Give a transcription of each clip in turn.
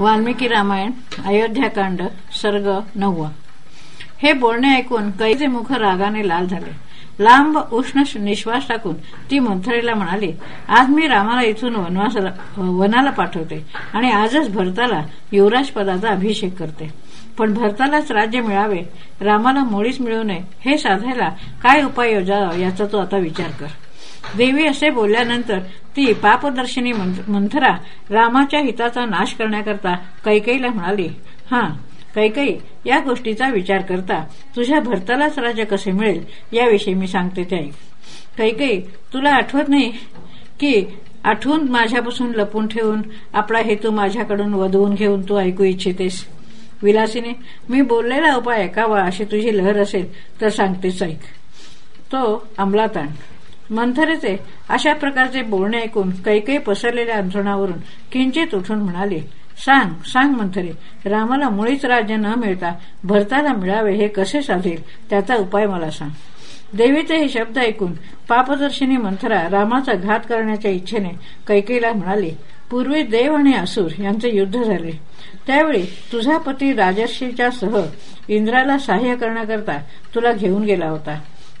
वाल्मिकी रामायण अयोध्याकांड सर्ग नववा. हे बोलणे ऐकून कैचे मुख रागाने लाल झाले. लांब उष्ण निश्वास टाकून ती मंथरेला म्हणाली आज मी रामाला इथून वनवासाला वनाला पाठवते आणि आजच भरताला युवराज पदाचा अभिषेक करते. पण भरतालाच राज्य मिळावे रामाला मुळीच मिळू नये हे साधायला काय उपाय योजावा याचा तू आता विचार कर. देवी असे बोलल्यानंतर ती पापदर्शिनी मंथरा रामाच्या हिताचा नाश करण्याकरता कैकईला म्हणाली हा कैकई या गोष्टीचा विचार करता. तुझ्या भरतालाच राज्य कसे मिळेल? याविषयी मी सांगते ते ऐक. कैकई तुला आठवत नाही की आठवून माझ्यापासून लपून ठेवून आपला हेतू माझ्याकडून वधवून घेऊन तू ऐकू इच्छितेस? विलासीने मी बोललेला उपाय ऐकावा अशी तुझी लहर असेल तर सांगतेच ऐक. तो अंमलात आण. मंथरेचे अशा प्रकारचे बोलणे ऐकून कैकई पसरलेल्या अंथरुणावरून किंचित उठून म्हणाले सांग सांग मंथरे रामाला मुळीच राज्य न मिळता भरताला मिळावे हे कसे साधेल? त्याचा उपाय मला सांग. देवीचे हे शब्द ऐकून पापदर्शिनी मंथरा रामाचा घात करण्याच्या इच्छेने कैकेला म्हणाली पूर्वी देव आणि असुर यांचे युद्ध झाले. त्यावेळी तुझा पती राजर्षीच्या सह इंद्राला सहाय्य करण्याकरता तुला घेऊन गेला होता.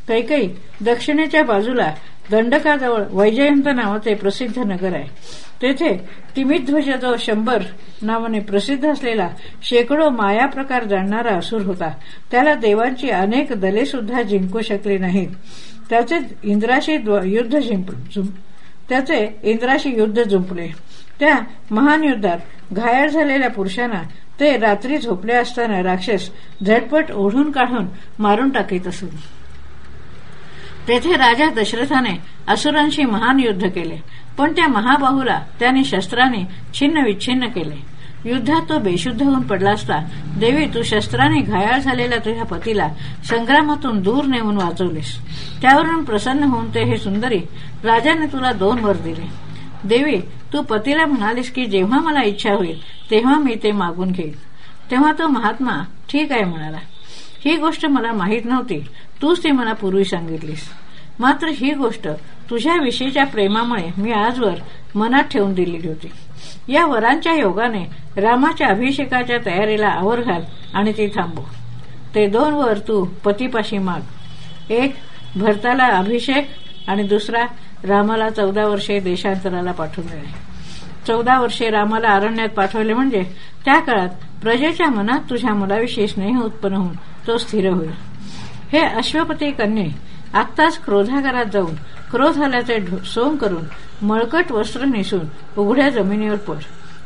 कैकई दक्षिणेच्या बाजूला दंडकाजवळ वैजयंत नावाचे प्रसिद्ध नगर आहे. तेथे तिमिध्वजो शंभर नावाने प्रसिद्ध असलेला शेकडो माया प्रकार जाणणारा असुर होता. त्याला देवांची अनेक दले सुद्धा जिंकू शकली नाहीत. त्याचे इंद्राशी युद्ध त्याचे इंद्राशी युद्ध जुंपले. त्या महान युद्धात घायल झालेल्या पुरुषांना ते रात्री झोपले असताना राक्षस झटपट ओढून काढून मारून टाकीत असत तेथे राजा दशरथाने असुरांशी महान युद्ध केले. पण त्या महाबाहूला त्याने शस्त्राने छिन्न विच्छिन्न केले. युद्धात तो बेशुद्ध होऊन पडला असता देवी तू शस्त्राने घायाळ झालेल्या तुझ्या पतीला संग्रामातून दूर नेऊन वाचवलेस. त्यावरून प्रसन्न होऊन ते हे सुंदरी राजाने तुला दोन वर दिले. देवी तू पतीला म्हणालीस की जेव्हा मला इच्छा होईल तेव्हा मी ते मागून घेईल. तेव्हा तो महात्मा ठीक आहे म्हणाला. ही गोष्ट मला माहीत नव्हती. तूच ती मला पूर्वी सांगितलीस. मात्र ही गोष्ट तुझ्याविषयीच्या प्रेमामुळे मी आजवर मनात ठेवून दिलेली होती. या वरांच्या योगाने रामाच्या अभिषेकाच्या तयारीला आवर घाल आणि ती थांबू ते दोन वर तू पतीपाशी माग. एक भरताला अभिषेक आणि दुसरा रामाला चौदा वर्षे देशांतराला पाठवून देणे. चौदा वर्षे रामाला अरण्यात पाठवले म्हणजे त्या काळात प्रजेच्या मनात तुझ्या मुलाविषयी स्नेह उत्पन्न होऊन तो स्थिर होईल. हे अश्वपती कन्ये आत्ताच क्रोधागारात जाऊन क्रोध आल्याचे सोंग करून मळकट वस्त्र नेसून उघड्या जमिनीवर पड.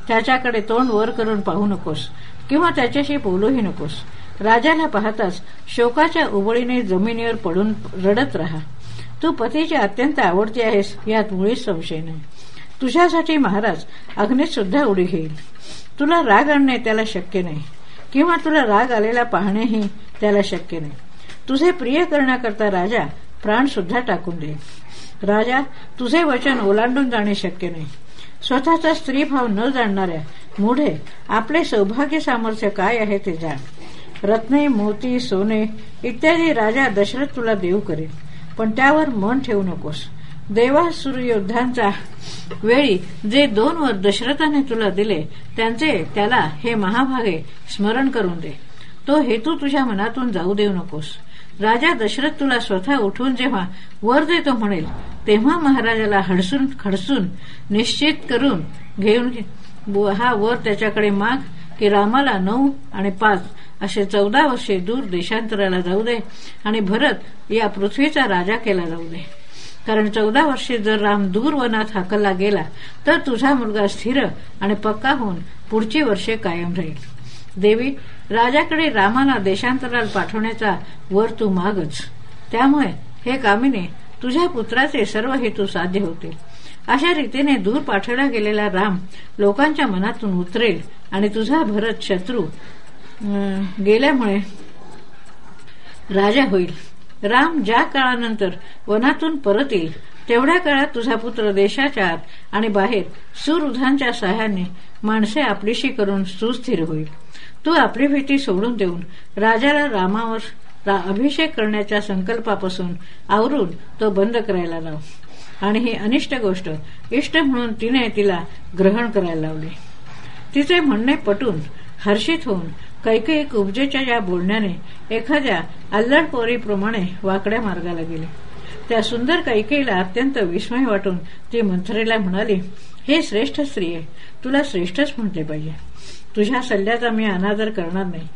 त्याच्याकडे तोंड वर करून पाहू नकोस किंवा त्याच्याशी बोलूही नकोस. राजाला पाहताच शोकाच्या उबळीने जमिनीवर पडून रडत राहा. तू पतीची अत्यंत आवडती आहेस यात मुळीच संशय नाही. तुझ्यासाठी महाराज अग्नीत सुद्धा उडी घेईल. तुला राग आणणे त्याला शक्य नाही. किंवा तुला राग आलेला पाहणेही त्याला शक्य नाही. तुझे प्रिय करण्याकरता राजा प्राण सुद्धा टाकून दे. राजा तुझे वचन ओलांडून जाणे शक्य नाही. स्वतःचा स्त्रीभाव न जाणणाऱ्या मुढे आपले सौभाग्य सामर्थ्य काय आहे ते जाण. रत्ने मोती सोने इत्यादी राजा दशरथ तुला देऊ करेल पण त्यावर मन ठेवू नकोस. देवा युद्धांचा वेळी जे दोन वर दशरथाने तुला दिले त्यांचे त्याला हे महाभागे स्मरण करून दे. तो हेतू तुझ्या मनातून जाऊ देऊ नकोस. राजा दशरथ तुला स्वतः उठून जेव्हा वर देतो म्हणेल तेव्हा महाराजाला हडसून खडसून निश्चित करून घेऊन हा वर त्याच्याकडे माग की रामाला नऊ आणि पाच असे चौदा वर्षे दूर देशांतराला जाऊ दे आणि भरत या पृथ्वीचा राजा केला जाऊ दे. कारण चौदा वर्षे जर राम दूर वनात हाकलला गेला तर तुझा मुलगा स्थिर आणि पक्का होऊन पुढची वर्षे कायम राहील. देवी राजाकडे रामाला देशांतराला पाठवण्याचा वर तू मागच. त्यामुळे हे कामिने तुझ्या पुत्राचे सर्व हेतू साध्य होतील अशा रीतीने दूर पाठवला गेलेला राम लोकांच्या मनातून उतरेल आणि तुझा भरत शत्रू गेल्यामुळे राजा होईल. राम ज्या काळानंतर वनातून परत येईल तेवढ्या काळात तुझा पुत्र देशाच्या आत आणि बाहेर सुरुधांच्या सहाय्याने माणसे आपलीशी करून सुस्थिर होईल. तू आपली भीती सोडून देऊन राजाला रामावर अभिषेक करण्याच्या संकल्पापासून आवरून तो बंद करायला लाव. आणि ही अनिष्ट गोष्ट इष्ट म्हणून तिने तिला ग्रहण करायला लावली. तिचे म्हणणे पटून हर्षित होऊन कैकेयी कुबजेच्या या बोलण्याने एखाद्या अल्लडपोरीप्रमाणे वाकड्या मार्गाला गेले. त्या सुंदर कैकेयीला अत्यंत विस्मय वाटून ती मंथरेला म्हणाली हे श्रेष्ठ स्त्री तुला श्रेष्ठच म्हटले पाहिजे. तुझ्या सल्ल्याचा मी अनादर करणार नाही.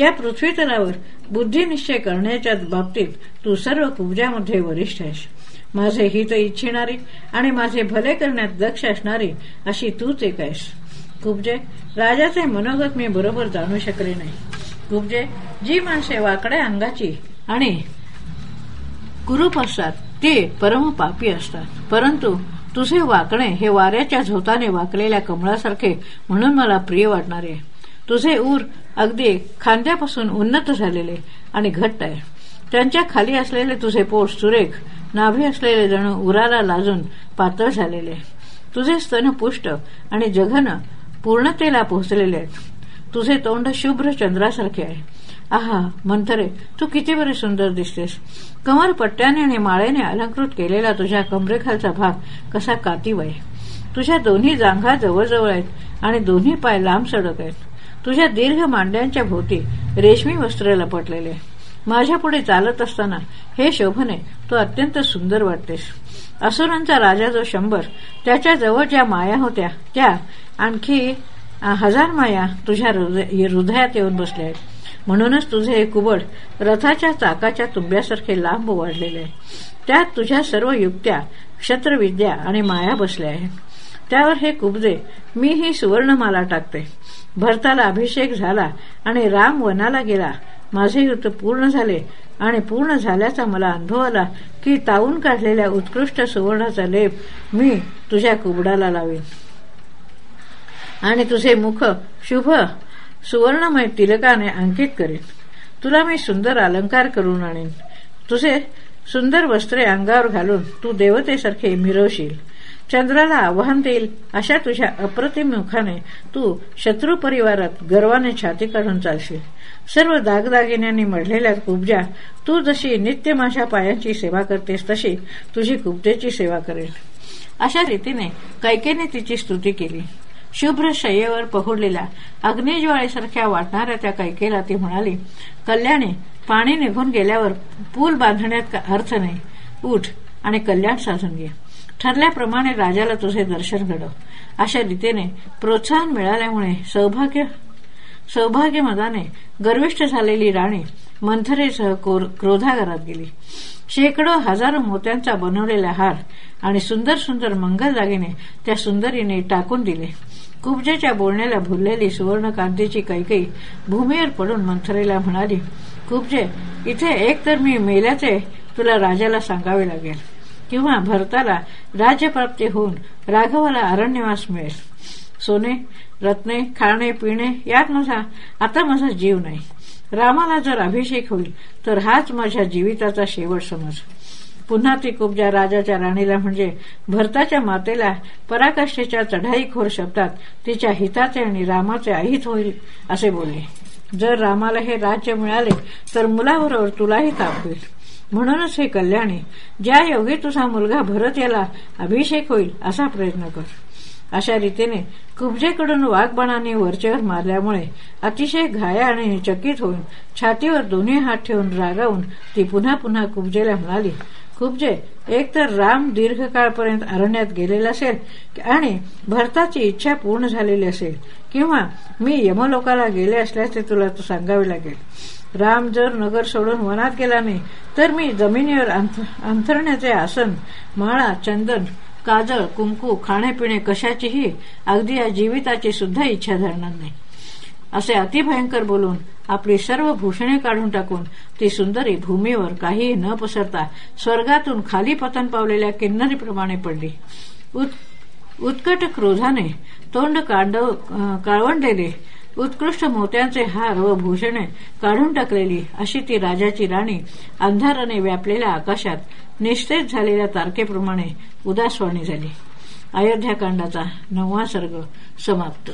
या पृथ्वीतलावर बुद्धिनिश्चय करण्याच्या बाबतीत तू सर्व पूजामध्ये वरिष्ठ आहेस. माझे हित इच्छिणारी आणि माझे भले करण्यात दक्ष असणारी अशी तूच एक आहेस. कुबजे राजाचे मनोगत मी बरोबर जाणू शकले नाही. कुबजे जी माणसे वाकड्या अंगाची आणि कुरूप असतात ते परमपापी असतात. परंतु तुझे वाकणे हे वाऱ्याच्या झोताने वाकलेल्या कमळासारखे म्हणून मला प्रिय वाटणारे. तुझे ऊर अगदी खांद्यापासून उन्नत झालेले आणि घट्ट आहे. त्यांच्या खाली असलेले तुझे पोट सुरेख नाभी असलेले जणू उराला लाजून पातळ झालेले. तुझे स्तन पुष्ट आणि जघन पूर्णतेला पोहोचलेले आहेत. तुझे तोंड शुभ्र चंद्रासारखे आहे. आहा मंथरे तू किती बरी सुंदर दिसतेस कमर पट्ट्याने आणि माळेने अलंकृत केलेला तुझ्या कमरेखालचा भाग कसा कातीव आहे तुझ्या दोन्ही जांघा जवळजवळ आहेत आणि दोन्ही पाय लांब सडक आहेत. तुझ्या दीर्घ मांड्यांच्या भोवती रेशमी वस्त्र लपटलेले. माझ्या पुढे चालत असताना हे शोभने तू अत्यंत सुंदर वाटतेस. असुरांचा राजा जो शंभर त्याच्याजवळ ज्या माया होत्या त्या आणखी हजार माया तुझ्या हृदयात येऊन बसल्या आहेत. म्हणूनच तुझे हे कुबड रथाच्या चाकाच्या तुंब्यासारखे लांब वाढलेले आहे. त्यात तुझ्या सर्व युक्त्या क्षत्रविद्या आणि माया बसल्या आहेत. त्यावर हे कुबदे मी ही सुवर्णमाला टाकते. भरताला अभिषेक झाला आणि राम वनाला गेला. माझे युद्ध पूर्ण झाले आणि पूर्ण झाल्याचा मला अनुभव आला की तावून काढलेल्या उत्कृष्ट सुवर्णाचा लेप मी तुझ्या कुबडाला लावेन. आणि तुझे मुख शुभ सुवर्णमय तिलकाने अंकित करीन. तुला मी सुंदर अलंकार करून आणीन. तुझे सुंदर वस्त्रे अंगावर घालून तू देवतेसारखे मिरवशील. चंद्राला आव्हान देईल अशा तुझ्या अप्रतिम मुखाने तू शत्रू परिवारात गर्वाने छाती काढून चालशील. सर्व दागदागिन्यांनी मढलेल्या कुबजा तू जशी नित्य माझ्या पायांची सेवा करतेस तशी तुझी कुबजेची सेवा करेल. अशा रीतीने कैकेने तिची स्तुती केली. शुभ्र शय्येवर पहुडलेल्या अग्निज्वाळेसारख्या वाटणाऱ्या त्या कैकेला ती म्हणाली कल्याणी पाणी निघून गेल्यावर पूल बांधण्यात अर्थ नाही. उठ आणि कल्याण साधून घे. ठरल्याप्रमाणे राजाला तुझे दर्शन घडव. अशा रीतीने प्रोत्साहन मिळाल्यामुळे सौभाग्य सौभाग्यमदाने गर्विष्ठ झालेली राणी मंथरेसह क्रोधागारात गेली. शेकडो हजारो मोत्यांचा बनवलेला हार आणि सुंदर सुंदर मंगल दागिने त्या सुंदरीने टाकून दिले. कुबजेच्या बोलण्याला भुललेली सुवर्णकांतीची कैकई भूमीवर पडून मंथरेला म्हणाली कुबजे इथे एक तर मी मेल्याचे तुला राजाला सांगावे लागेल. किंवा भरताला राज्यप्राप्ती होऊन राघवाला अरण्यवास मिळेल. सोने रत्ने खाणे पिणे यात माझा आता माझा जीव नाही. रामाला जर अभिषेक होईल तर हाच माझ्या जीविताचा शेवट समज. पुन्हा ती कुबजा राजाच्या राणीला म्हणजे भरताच्या मातेला पराकाष्ठेच्या चढाईखोर शब्दात तिच्या हिताचे आणि रामाचे अहित होईल असे बोलले. जर रामाला हे राज्य मिळाले तर मुलाबरोबर तुलाही ताप होईल. म्हणूनच हे कल्याणी ज्या योगी तुझा मुलगा भरत याला अभिषेक होईल असा प्रयत्न कर. अशा रीतीने कुबजेकडून वाघबाणाने वरचेवर मारल्यामुळे अतिशय घाया आणि चकित होऊन छातीवर दोन्ही हात ठेवून रागावून ती पुन्हा पुन्हा कुबजेला म्हणाली कुबजे एक तर राम दीर्घकाळपर्यंत अरण्यात गेलेला असेल आणि भरताची इच्छा पूर्ण झालेली असेल किंवा मी यमलोकाला गेले असल्याचे तुला सांगावे लागेल. राम जर नगर सोडून वनात गेला नाही तर मी जमिनीवर अंथरण्याचे आसन माळा चंदन काजळ कुंकू खाणेपिणे कशाचीही अगदी या जीविताची सुद्धा इच्छा धरणार नाही. असे अतिभयंकर बोलून आपली सर्व भूषणे काढून टाकून ती सुंदरी भूमीवर काहीही न पसरता स्वर्गातून खाली पतन पावलेल्या किन्नरीप्रमाणे पडली. उत्कट क्रोधाने तोंड काळवंडलेले उत्कृष्ट मोत्यांचे हार व भूषणे काढून टाकलेली अशी ती राजाची राणी अंधाराने व्यापलेल्या आकाशात निश्चित झालेल्या तारखेप्रमाणे उदासवाणी झाली. अयोध्याकांडाचा नववा सर्ग समाप्त.